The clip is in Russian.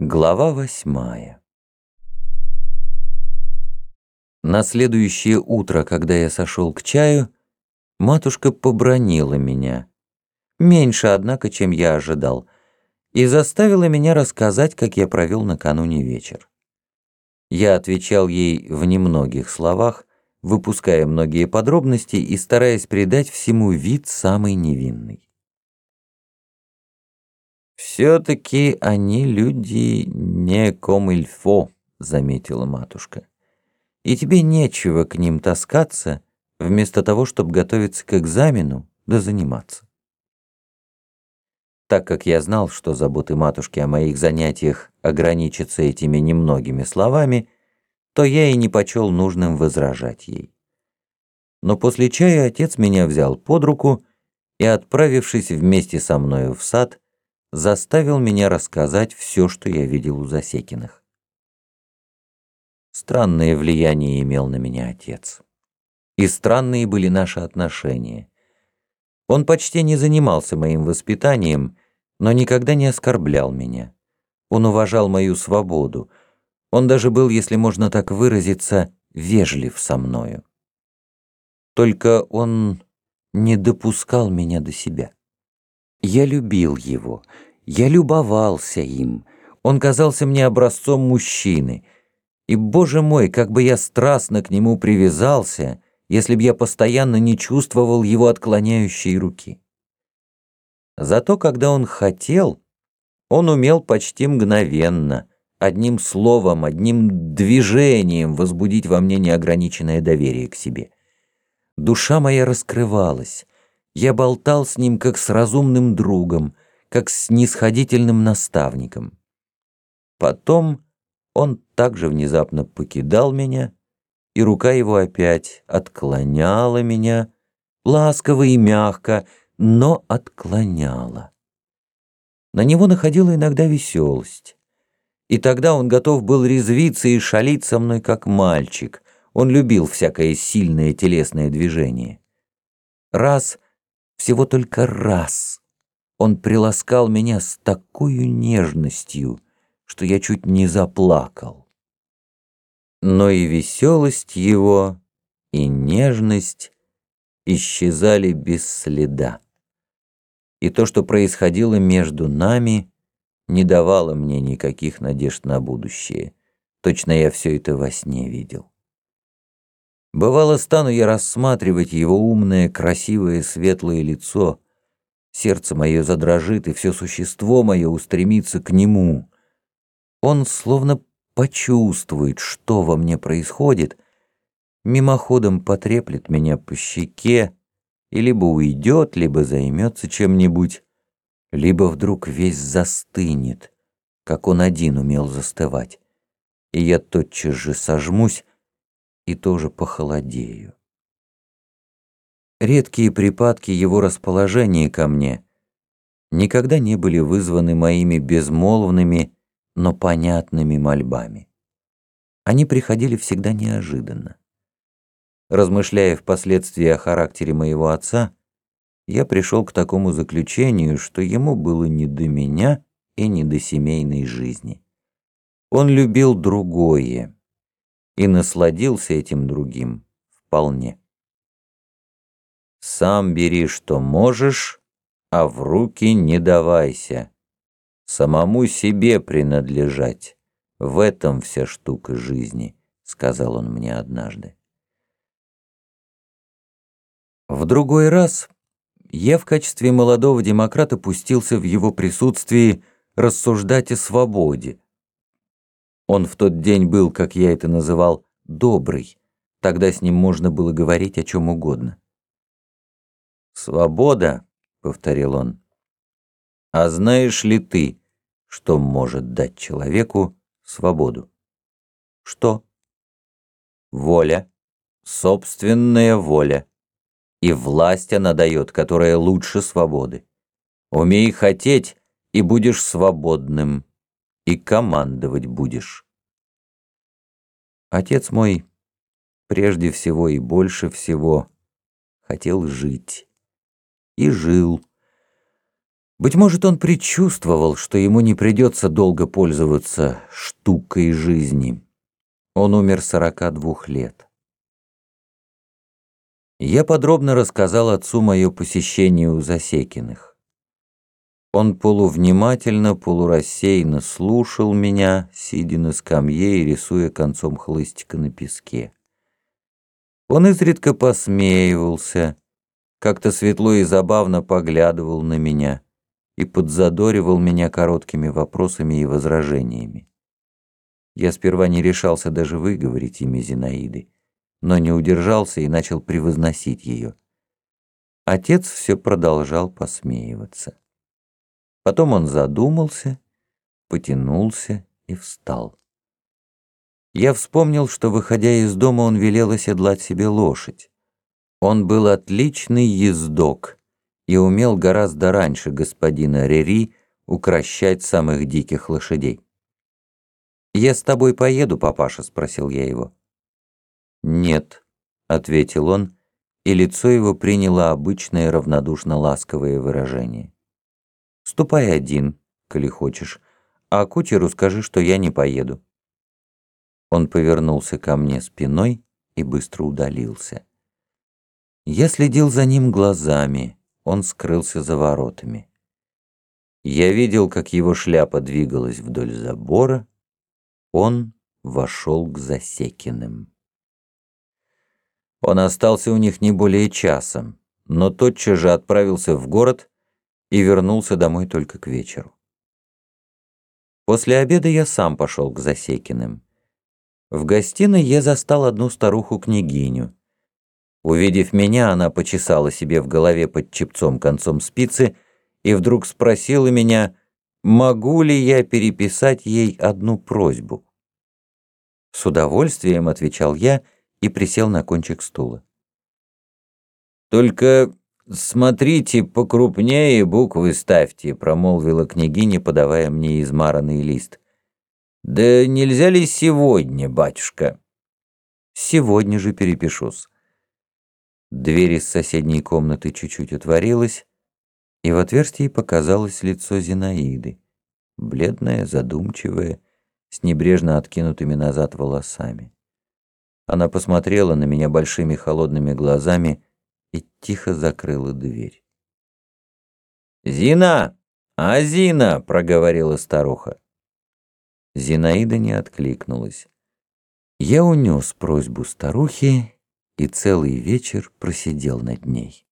Глава восьмая На следующее утро, когда я сошел к чаю, матушка побронила меня. Меньше, однако, чем я ожидал, и заставила меня рассказать, как я провел накануне вечер. Я отвечал ей в немногих словах, выпуская многие подробности и стараясь придать всему вид самый невинный. «Все-таки они люди не комильфо», — заметила матушка. «И тебе нечего к ним таскаться, вместо того, чтобы готовиться к экзамену да заниматься». Так как я знал, что заботы матушки о моих занятиях ограничатся этими немногими словами, то я и не почел нужным возражать ей. Но после чая отец меня взял под руку и, отправившись вместе со мною в сад, заставил меня рассказать все, что я видел у Засекиных. Странное влияние имел на меня отец. И странные были наши отношения. Он почти не занимался моим воспитанием, но никогда не оскорблял меня. Он уважал мою свободу. Он даже был, если можно так выразиться, вежлив со мною. Только он не допускал меня до себя. Я любил его, я любовался им. Он казался мне образцом мужчины. И, боже мой, как бы я страстно к нему привязался, если б я постоянно не чувствовал его отклоняющей руки. Зато когда он хотел, он умел почти мгновенно, одним словом, одним движением возбудить во мне неограниченное доверие к себе. Душа моя раскрывалась, я болтал с ним, как с разумным другом, как с снисходительным наставником. Потом он также внезапно покидал меня, и рука его опять отклоняла меня, ласково и мягко, но отклоняла. На него находила иногда веселость. И тогда он готов был резвиться и шалить со мной, как мальчик. Он любил всякое сильное телесное движение. Раз всего только раз он приласкал меня с такой нежностью, что я чуть не заплакал. Но и веселость его, и нежность исчезали без следа. И то, что происходило между нами, не давало мне никаких надежд на будущее. Точно я все это во сне видел. Бывало, стану я рассматривать его умное, красивое, светлое лицо. Сердце мое задрожит, и все существо мое устремится к нему. Он словно почувствует, что во мне происходит, мимоходом потреплет меня по щеке, и либо уйдет, либо займется чем-нибудь, либо вдруг весь застынет, как он один умел застывать. И я тотчас же сожмусь, и тоже похолодею. Редкие припадки его расположения ко мне никогда не были вызваны моими безмолвными, но понятными мольбами. Они приходили всегда неожиданно. Размышляя впоследствии о характере моего отца, я пришел к такому заключению, что ему было не до меня и не до семейной жизни. Он любил другое, и насладился этим другим вполне. Сам бери, что можешь, а в руки не давайся. Самому себе принадлежать. В этом вся штука жизни, сказал он мне однажды. В другой раз я в качестве молодого демократа пустился в его присутствии рассуждать о свободе, он в тот день был, как я это называл, добрый. Тогда с ним можно было говорить о чем угодно. «Свобода», — повторил он. «А знаешь ли ты, что может дать человеку свободу?» «Что?» «Воля, собственная воля. И власть она дает, которая лучше свободы. Умей хотеть, и будешь свободным» и командовать будешь. Отец мой прежде всего и больше всего хотел жить. И жил. Быть может, он предчувствовал, что ему не придется долго пользоваться штукой жизни. Он умер 42 лет. Я подробно рассказал отцу мое посещение у Засекиных. Он полувнимательно, полурассеянно слушал меня, сидя на скамье и рисуя концом хлыстика на песке. Он изредка посмеивался, как-то светло и забавно поглядывал на меня и подзадоривал меня короткими вопросами и возражениями. Я сперва не решался даже выговорить имя Зинаиды, но не удержался и начал превозносить ее. Отец все продолжал посмеиваться. Потом он задумался, потянулся и встал. Я вспомнил, что, выходя из дома, он велел оседлать себе лошадь. Он был отличный ездок и умел гораздо раньше господина Рери укращать самых диких лошадей. «Я с тобой поеду, папаша?» — спросил я его. «Нет», — ответил он, и лицо его приняло обычное равнодушно-ласковое выражение. Ступай один, коли хочешь, а кучеру скажи, что я не поеду». Он повернулся ко мне спиной и быстро удалился. Я следил за ним глазами, он скрылся за воротами. Я видел, как его шляпа двигалась вдоль забора, он вошел к Засекиным. Он остался у них не более часа, но тотчас же отправился в город и вернулся домой только к вечеру. После обеда я сам пошел к Засекиным. В гостиной я застал одну старуху-княгиню. Увидев меня, она почесала себе в голове под чепцом концом спицы и вдруг спросила меня, могу ли я переписать ей одну просьбу. С удовольствием отвечал я и присел на кончик стула. «Только «Смотрите, покрупнее буквы ставьте», — промолвила княгиня, подавая мне измаранный лист. «Да нельзя ли сегодня, батюшка?» «Сегодня же перепишусь». Дверь из соседней комнаты чуть-чуть отворилась, и в отверстии показалось лицо Зинаиды, бледное, задумчивое, с небрежно откинутыми назад волосами. Она посмотрела на меня большими холодными глазами и тихо закрыла дверь. «Зина! А Зина!» — проговорила старуха. Зинаида не откликнулась. Я унес просьбу старухи и целый вечер просидел над ней.